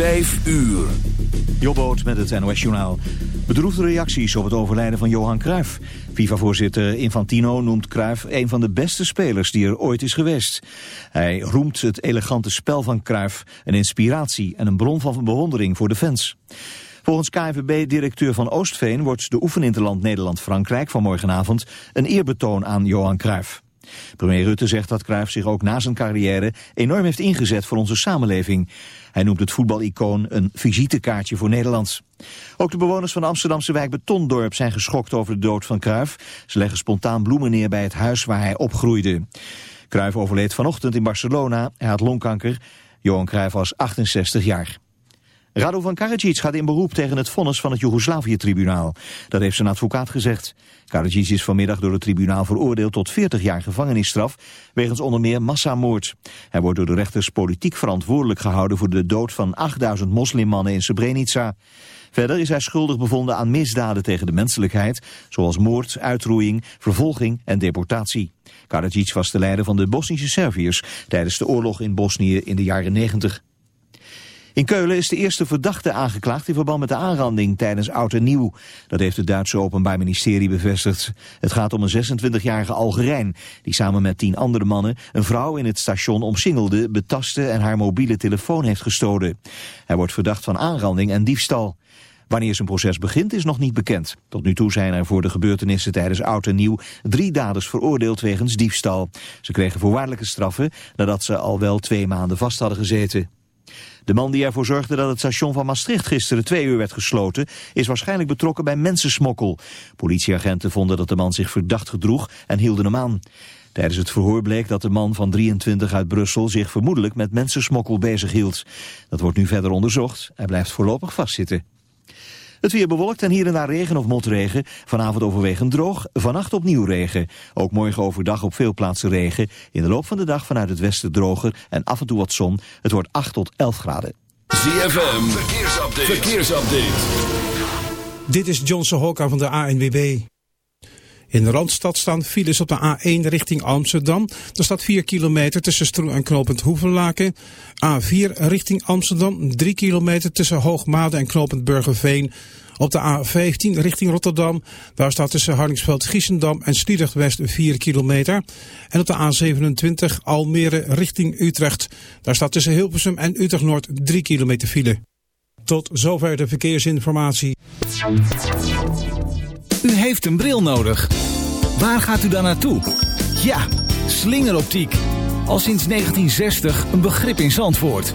5 uur. Jobboot met het NOS Journaal. Bedroefde reacties op het overlijden van Johan Cruijff. FIFA-voorzitter Infantino noemt Cruijff een van de beste spelers die er ooit is geweest. Hij roemt het elegante spel van Cruijff, een inspiratie en een bron van bewondering voor de fans. Volgens KNVB-directeur van Oostveen wordt de oefeninterland Nederland-Frankrijk van morgenavond een eerbetoon aan Johan Cruijff. Premier Rutte zegt dat Cruijff zich ook na zijn carrière enorm heeft ingezet voor onze samenleving. Hij noemt het voetbalicoon een visitekaartje voor Nederland. Ook de bewoners van de Amsterdamse wijk Betondorp zijn geschokt over de dood van Cruijff. Ze leggen spontaan bloemen neer bij het huis waar hij opgroeide. Cruijff overleed vanochtend in Barcelona. Hij had longkanker. Johan Cruijff was 68 jaar. Radovan Karadzic gaat in beroep tegen het vonnis van het Joegoslavië-tribunaal. Dat heeft zijn advocaat gezegd. Karadzic is vanmiddag door het tribunaal veroordeeld tot 40 jaar gevangenisstraf... wegens onder meer massamoord. Hij wordt door de rechters politiek verantwoordelijk gehouden... voor de dood van 8000 moslimmannen in Srebrenica. Verder is hij schuldig bevonden aan misdaden tegen de menselijkheid... zoals moord, uitroeiing, vervolging en deportatie. Karadzic was de leider van de Bosnische Serviërs... tijdens de oorlog in Bosnië in de jaren 90. In Keulen is de eerste verdachte aangeklaagd in verband met de aanranding tijdens Oud en Nieuw. Dat heeft het Duitse Openbaar Ministerie bevestigd. Het gaat om een 26-jarige Algerijn die samen met tien andere mannen een vrouw in het station omsingelde, betastte en haar mobiele telefoon heeft gestolen. Hij wordt verdacht van aanranding en diefstal. Wanneer zijn proces begint is nog niet bekend. Tot nu toe zijn er voor de gebeurtenissen tijdens Oud en Nieuw drie daders veroordeeld wegens diefstal. Ze kregen voorwaardelijke straffen nadat ze al wel twee maanden vast hadden gezeten. De man die ervoor zorgde dat het station van Maastricht gisteren twee uur werd gesloten, is waarschijnlijk betrokken bij mensensmokkel. Politieagenten vonden dat de man zich verdacht gedroeg en hielden hem aan. Tijdens het verhoor bleek dat de man van 23 uit Brussel zich vermoedelijk met mensensmokkel bezighield. Dat wordt nu verder onderzocht. Hij blijft voorlopig vastzitten. Het weer bewolkt en hier en daar regen of motregen. Vanavond overwegend droog, vannacht opnieuw regen. Ook morgen overdag op veel plaatsen regen. In de loop van de dag vanuit het westen droger en af en toe wat zon. Het wordt 8 tot 11 graden. ZFM, verkeersupdate. verkeersupdate. Dit is Johnson Hokka van de ANWB. In de Randstad staan files op de A1 richting Amsterdam. Er staat 4 kilometer tussen Stroen en Knopend Hoevenlaken. A4 richting Amsterdam, 3 kilometer tussen Hoogmade en Knopend Burgerveen. Op de A15 richting Rotterdam, daar staat tussen Harningsveld-Giessendam en Sliedrecht West 4 kilometer. En op de A27 Almere richting Utrecht, daar staat tussen Hilversum en Utrecht Noord 3 kilometer file. Tot zover de verkeersinformatie. U heeft een bril nodig. Waar gaat u dan naartoe? Ja, slingeroptiek. Al sinds 1960 een begrip in Zandvoort.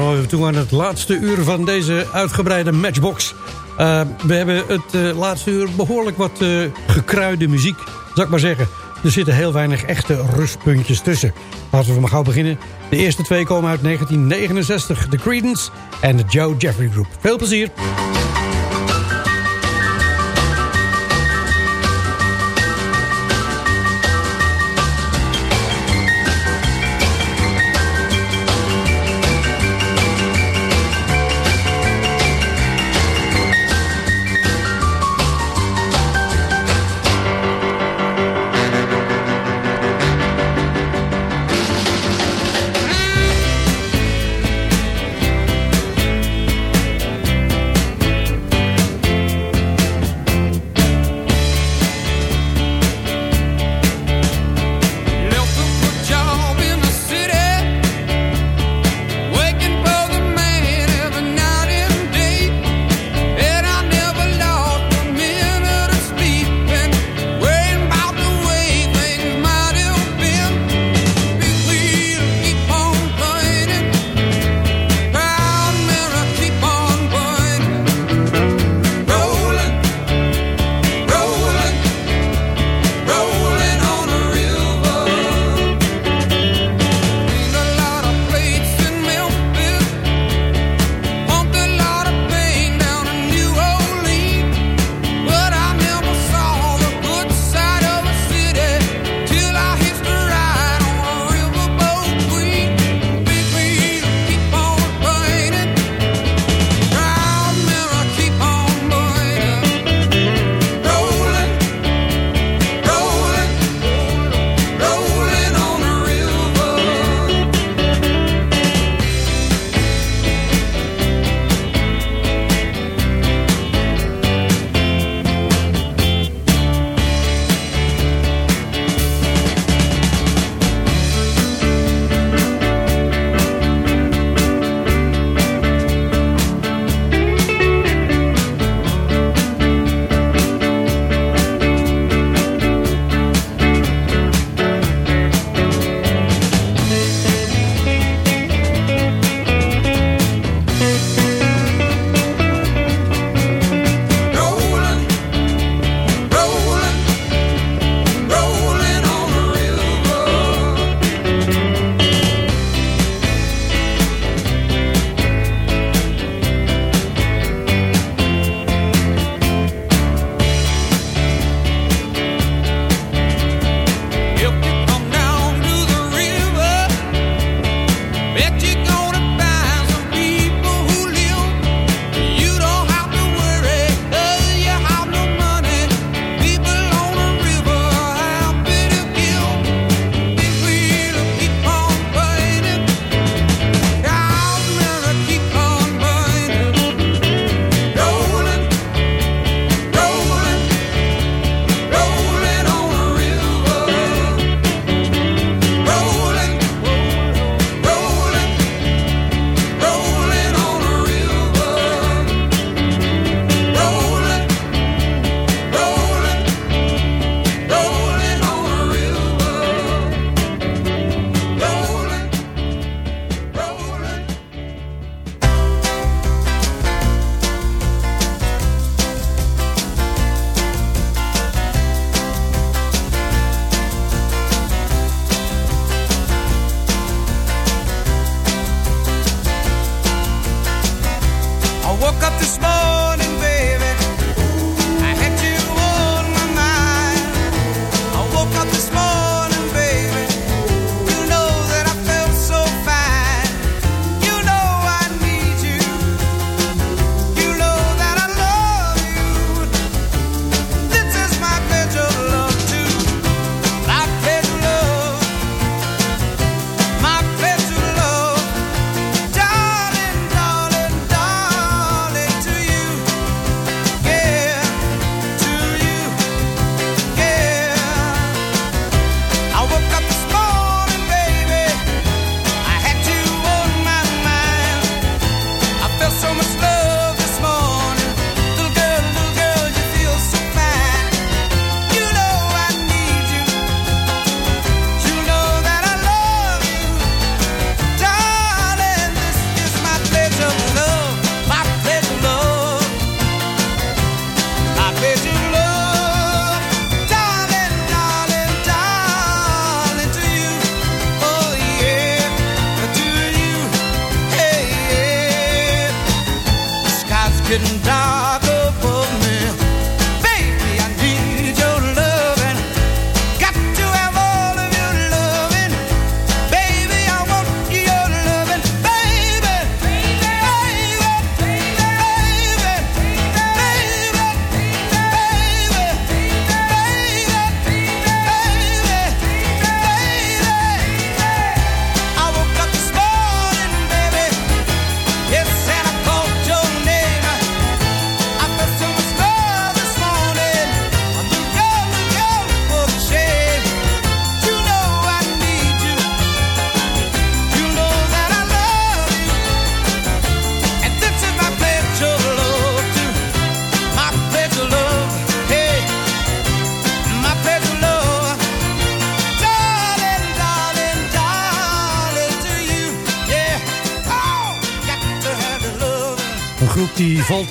Zijn we toe aan het laatste uur van deze uitgebreide matchbox. Uh, we hebben het uh, laatste uur behoorlijk wat uh, gekruide muziek, zal ik maar zeggen. Er zitten heel weinig echte rustpuntjes tussen. Laten we maar gauw beginnen. De eerste twee komen uit 1969. The Creedence en de Joe Jeffrey Group. Veel plezier!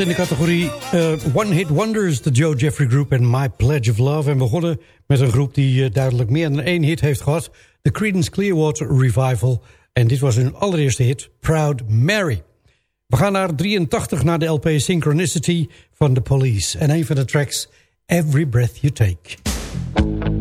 In de categorie uh, One Hit Wonders, de Joe Jeffrey Group en My Pledge of Love. En we begonnen met een groep die uh, duidelijk meer dan één hit heeft gehad. De Creedence Clearwater Revival. En dit was hun allereerste hit, Proud Mary. We gaan naar 83 naar de LP Synchronicity van The Police. En een van de tracks, Every Breath You Take.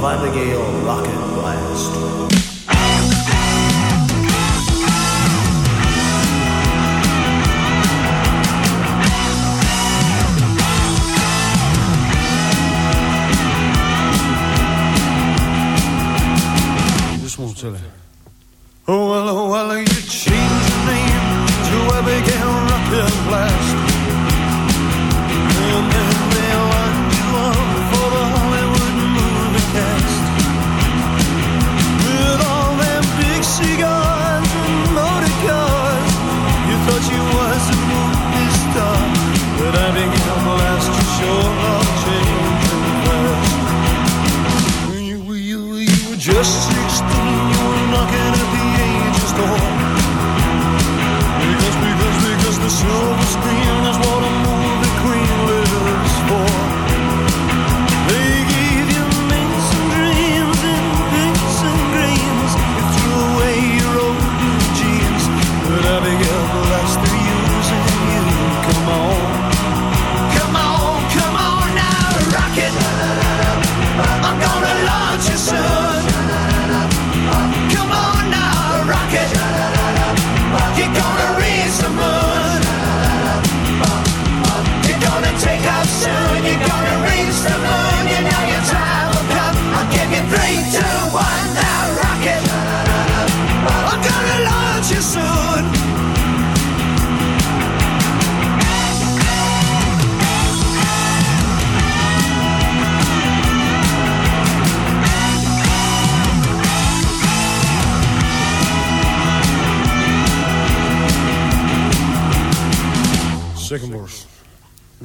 By the game.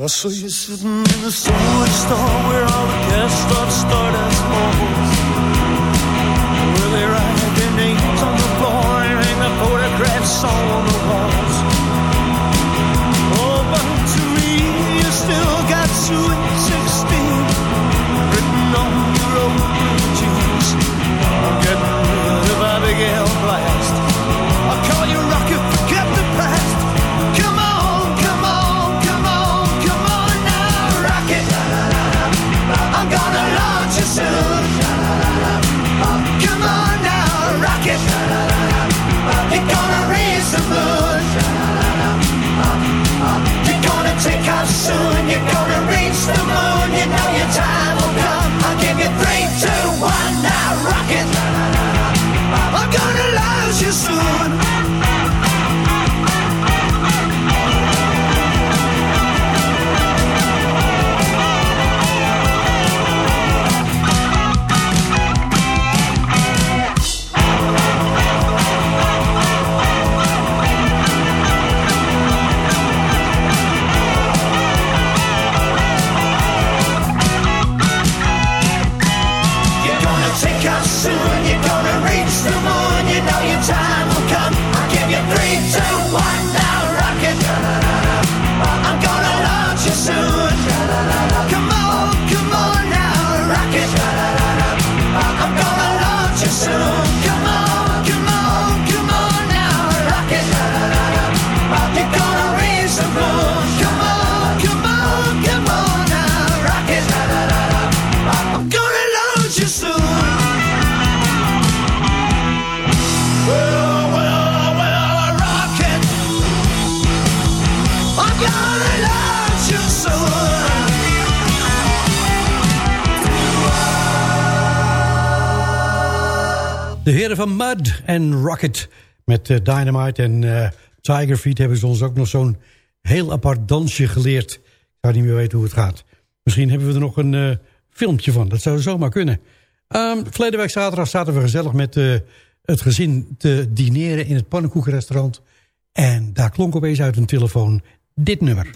I saw you sitting in the sandwich store where all the cats start start as moles. Where they write their names on the floor and hang the photographs on the walls. van Mud en Rocket. Met uh, Dynamite en uh, Tiger Feet hebben ze ons ook nog zo'n heel apart dansje geleerd. Ik zou niet meer weten hoe het gaat. Misschien hebben we er nog een eh, filmpje van. Dat zou zomaar kunnen. Um, verleden week zaterdag zaten we gezellig met het gezin te dineren in het pannenkoekenrestaurant. En daar klonk opeens uit een telefoon dit nummer.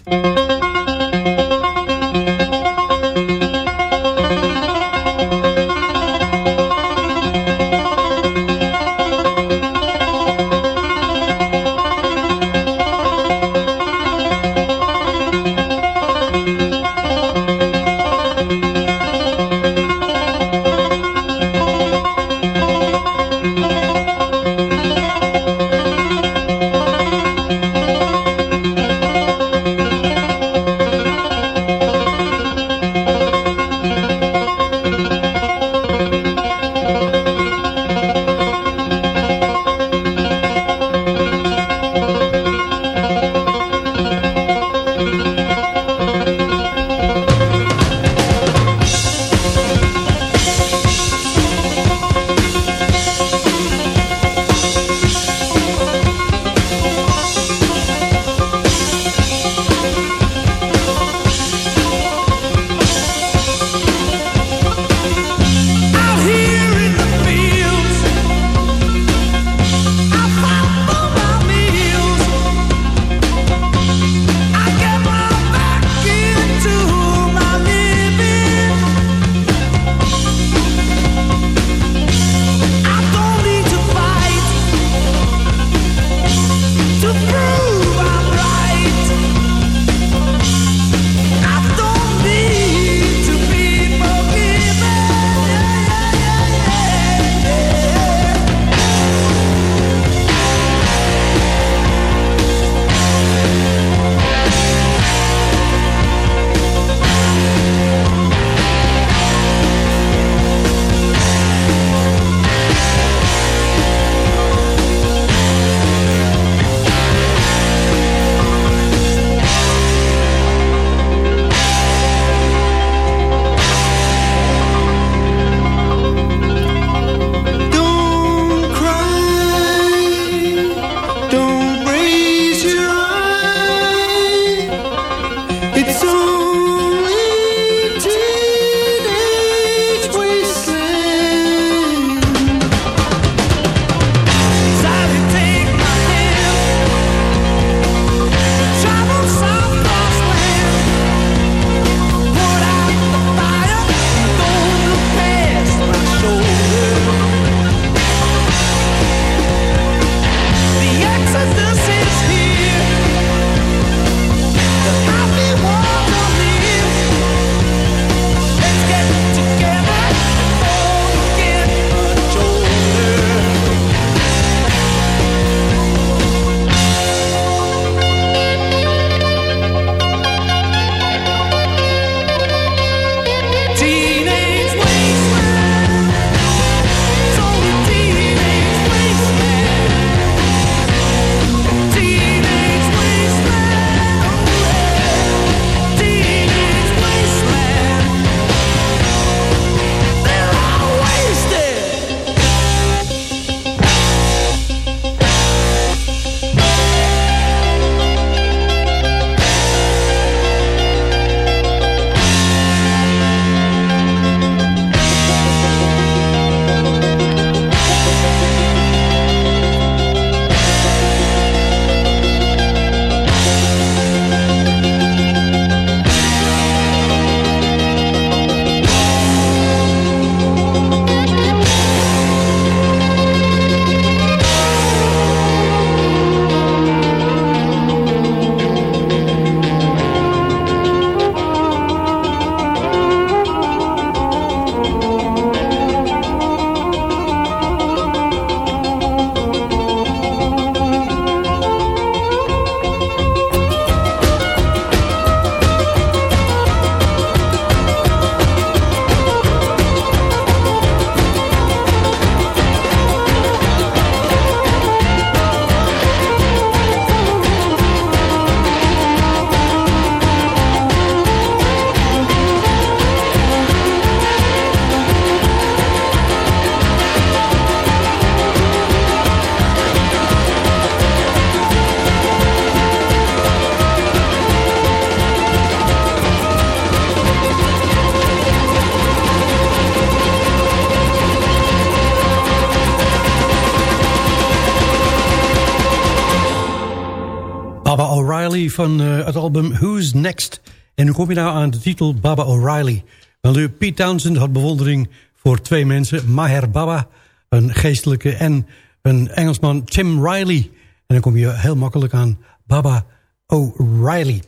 Van uh, het album Who's Next. En hoe kom je nou aan de titel Baba O'Reilly? Wel, Pete Townsend had bewondering voor twee mensen. Maher Baba, een geestelijke, en een Engelsman Tim Riley. En dan kom je heel makkelijk aan Baba O'Reilly.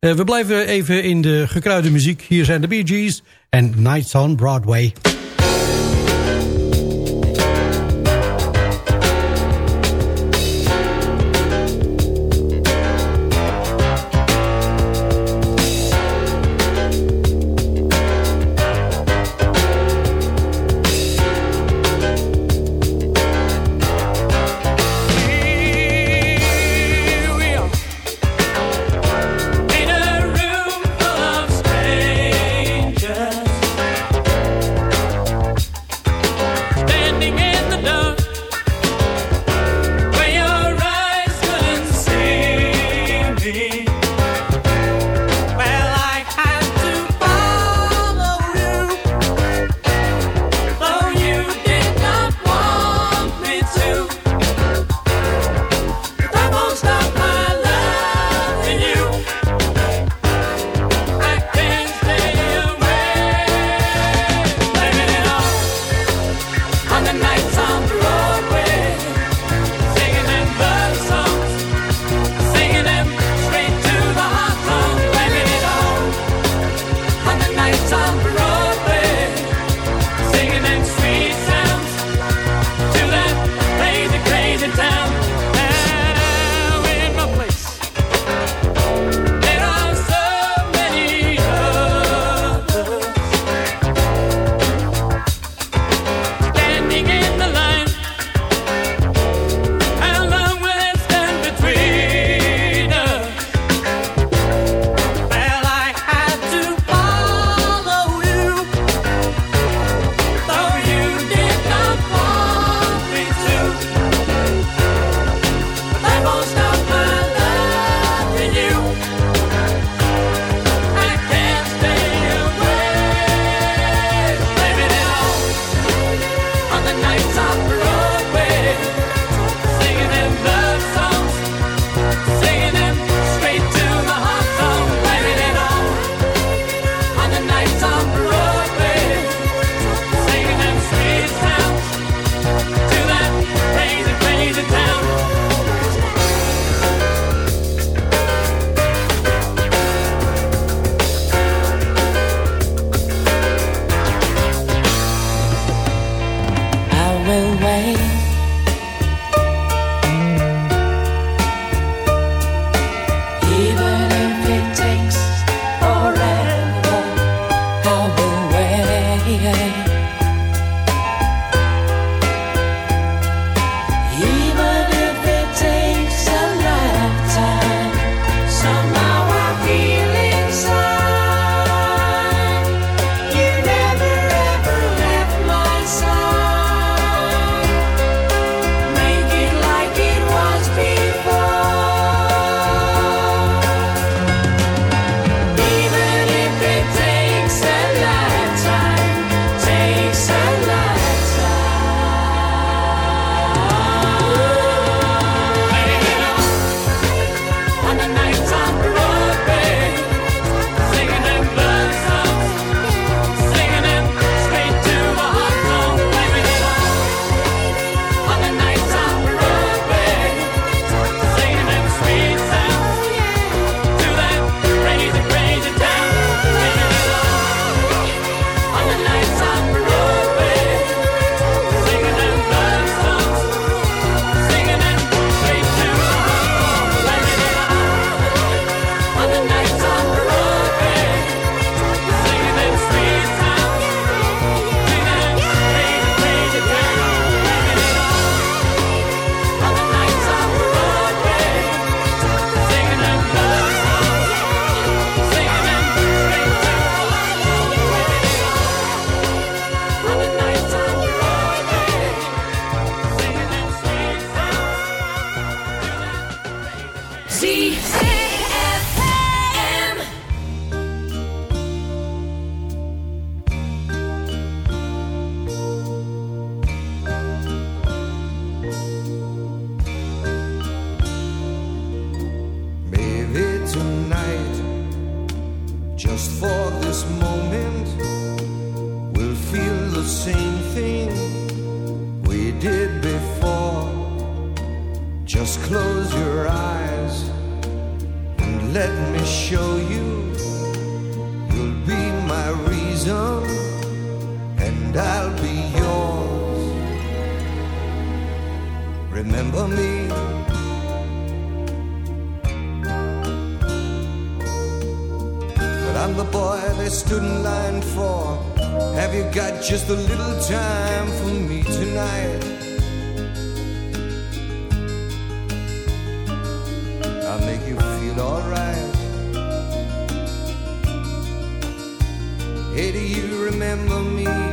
Uh, we blijven even in de gekruide muziek. Hier zijn de Bee Gees en Nights on Broadway. Show you. You'll be my reason, and I'll be yours. Remember me. But I'm the boy they stood in line for. Have you got just a little time for me tonight? Remember me?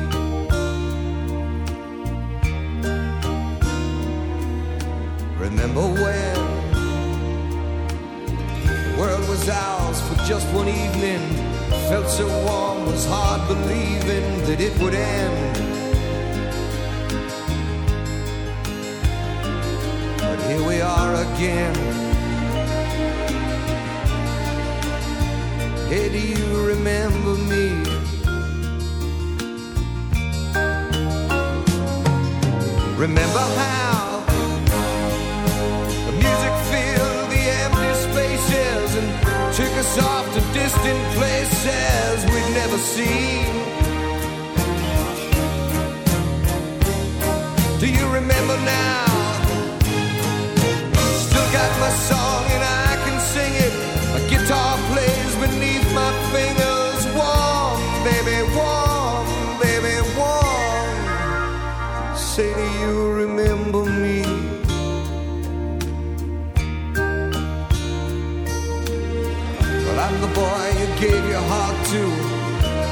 I'm the boy you gave your heart to.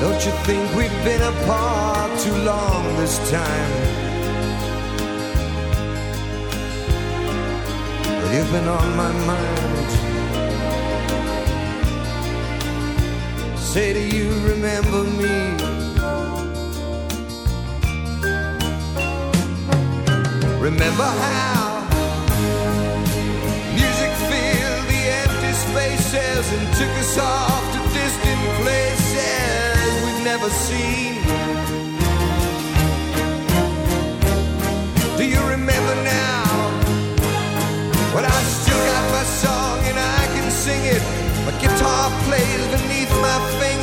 Don't you think we've been apart too long this time? But you've been on my mind. Say, do you remember me? Remember how and took us off to distant places we've never seen. Do you remember now? Well, I still got my song and I can sing it. My guitar plays beneath my fingers.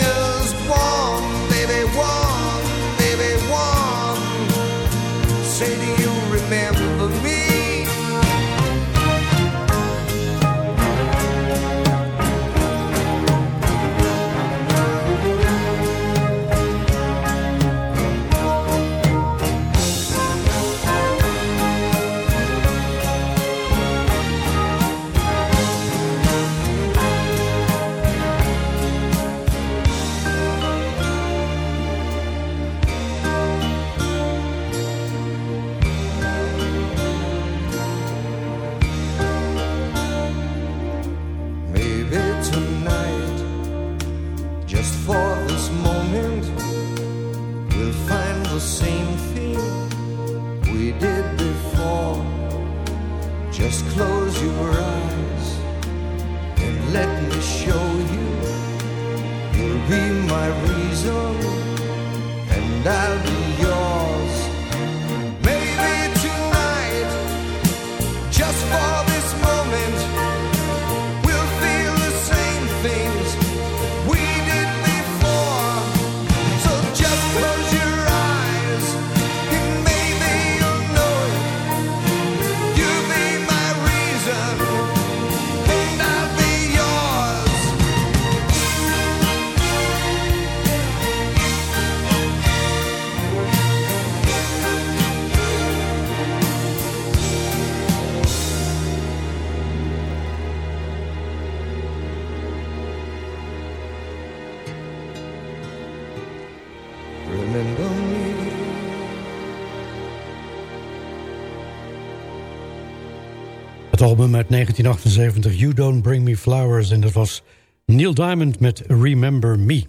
And I'll be album uit 1978, You Don't Bring Me Flowers. En dat was Neil Diamond met Remember Me.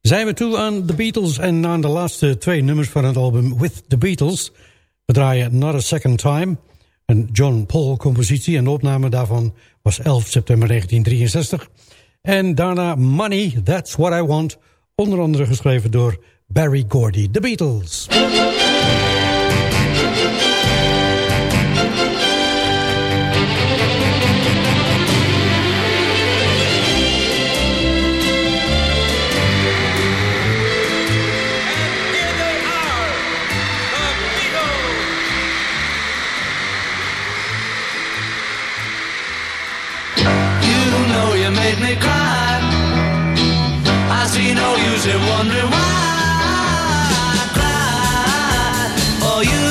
Zijn we toe aan The Beatles en aan de laatste twee nummers van het album With The Beatles. We draaien Not A Second Time, een John Paul compositie. En de opname daarvan was 11 september 1963. En daarna Money, That's What I Want. Onder andere geschreven door Barry Gordy. The Beatles. you wondering why I cried? You?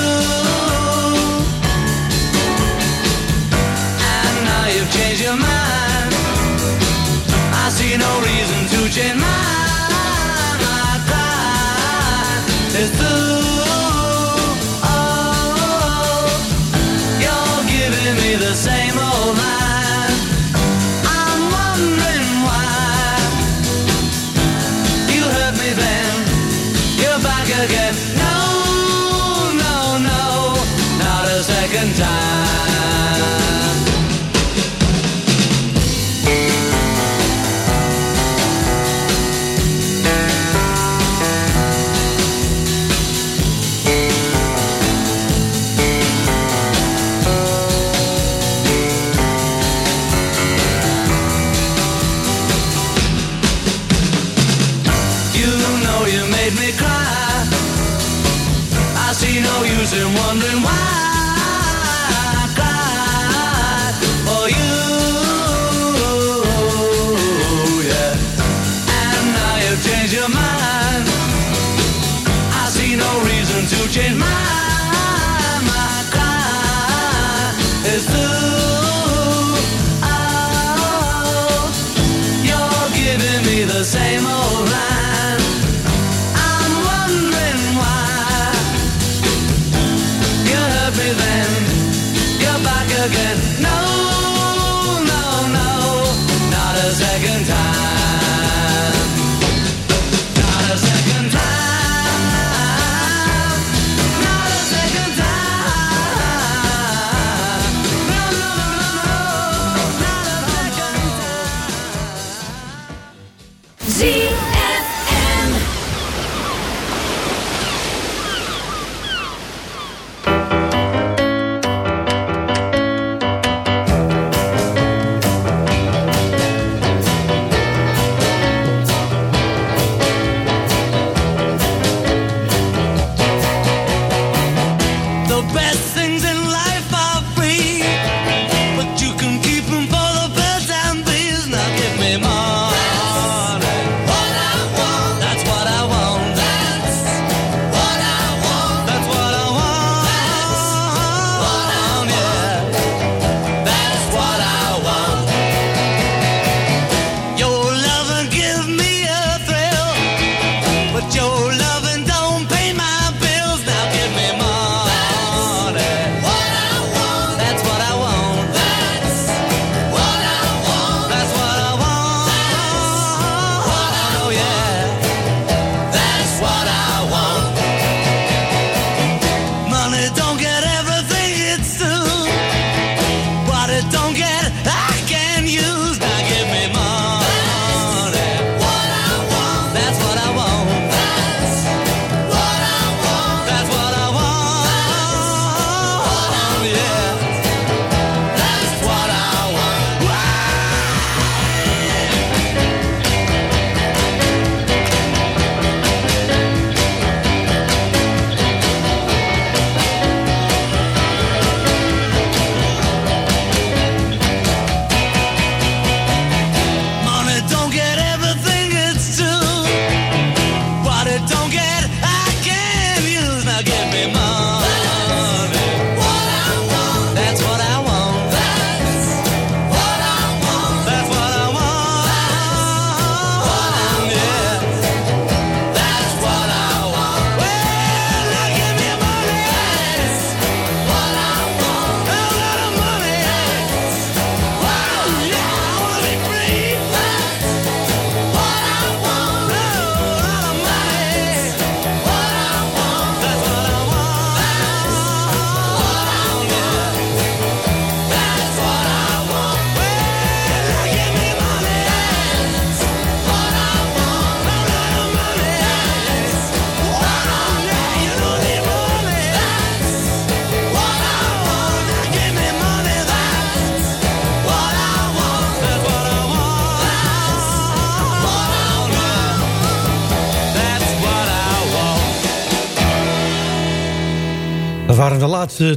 And now you've changed your mind.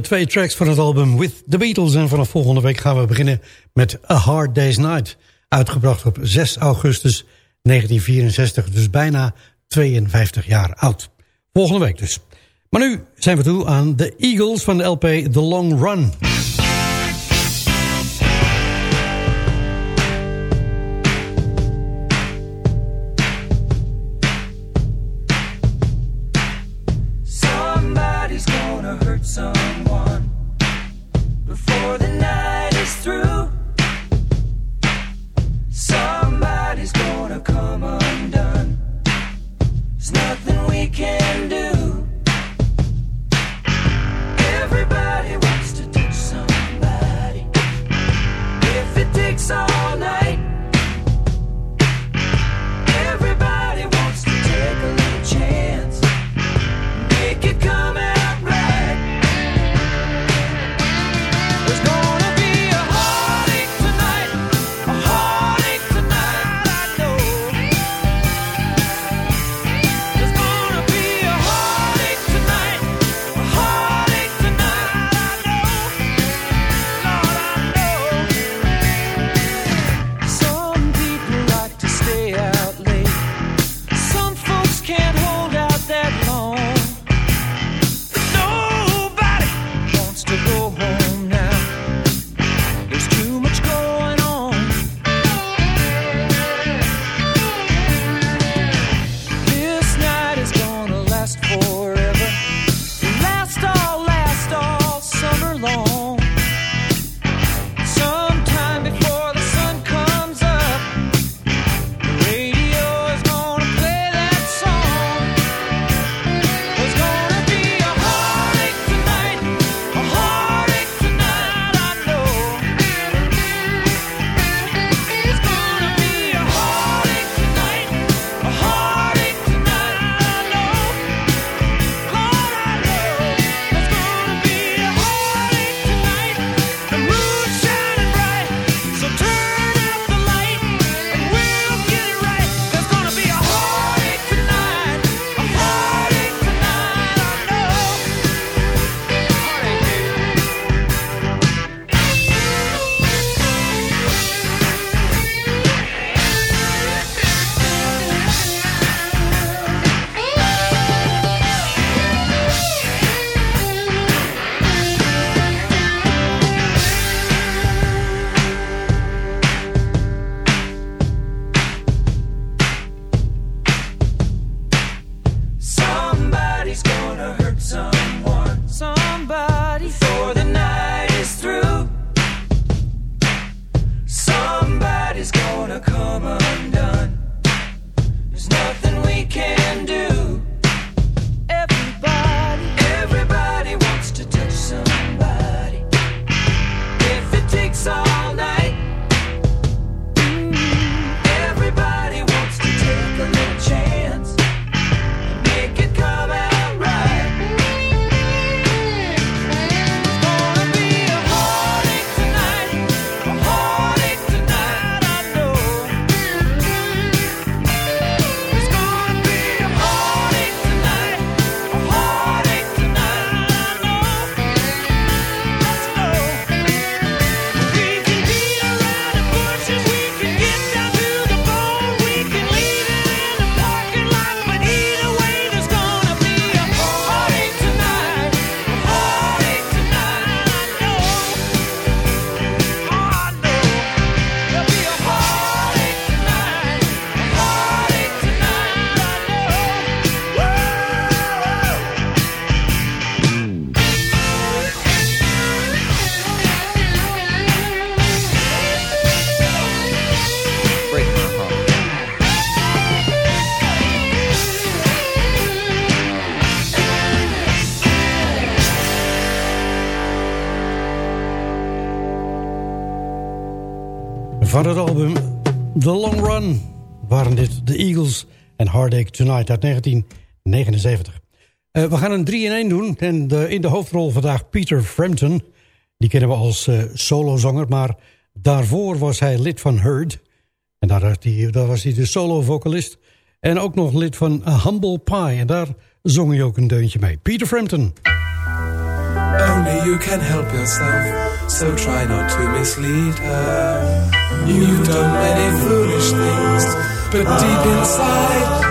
twee tracks van het album With The Beatles. En vanaf volgende week gaan we beginnen met A Hard Day's Night. Uitgebracht op 6 augustus 1964, dus bijna 52 jaar oud. Volgende week dus. Maar nu zijn we toe aan de Eagles van de LP The Long Run. so Take Tonight uit 1979. Uh, eh, we gaan een 3-in-1 doen en de, in de hoofdrol vandaag Peter Frampton. Die kennen we als uh, solozanger, maar daarvoor was hij lid van Herd. En daar, daar was hij de solo-vocalist. En ook nog lid van Humble Pie. En daar zong hij ook een deuntje mee. Peter Frampton. Only you can help yourself, so try not to mislead her. You've done many foolish things, but deep inside...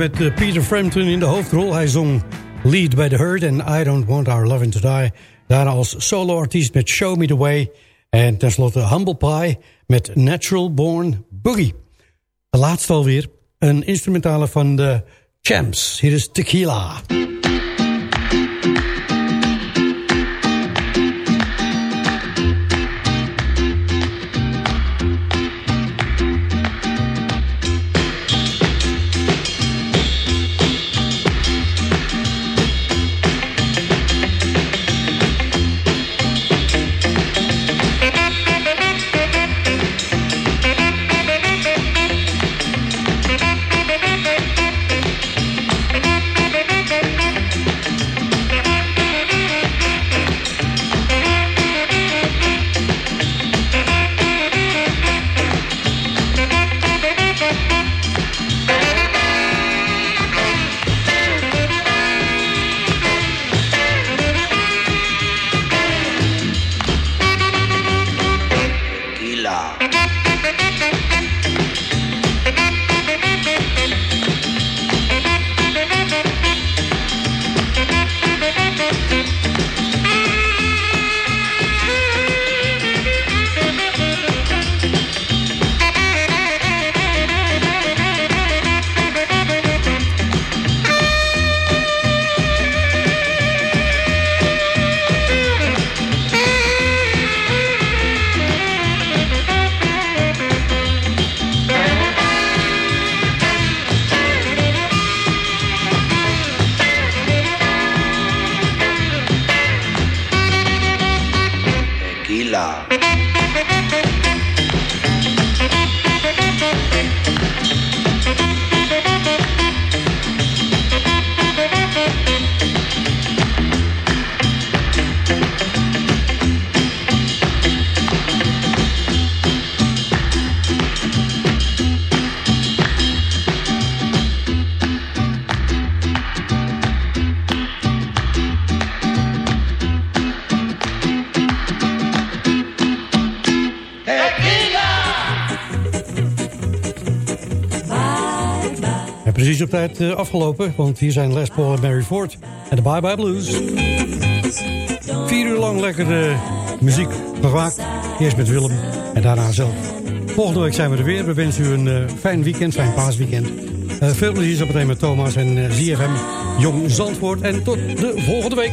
met uh, Peter Frampton in de hoofdrol. Hij zong Lead by the Herd en I Don't Want Our Loving to Die. Daarna als solo-artiest met Show Me The Way. En tenslotte Humble Pie met Natural Born Boogie. De laatste alweer, een instrumentale van de Champs. Hier is Tequila. Afgelopen, want hier zijn Les Paul en Mary Ford en de Bye Bye Blues. Vier uur lang lekker uh, muziek gemaakt. Eerst met Willem en daarna zelf. Volgende week zijn we er weer. We wensen u een uh, fijn weekend, fijn paasweekend. veel plezier zo meteen met Thomas en ZFM Jong Zandvoort. En tot de volgende week.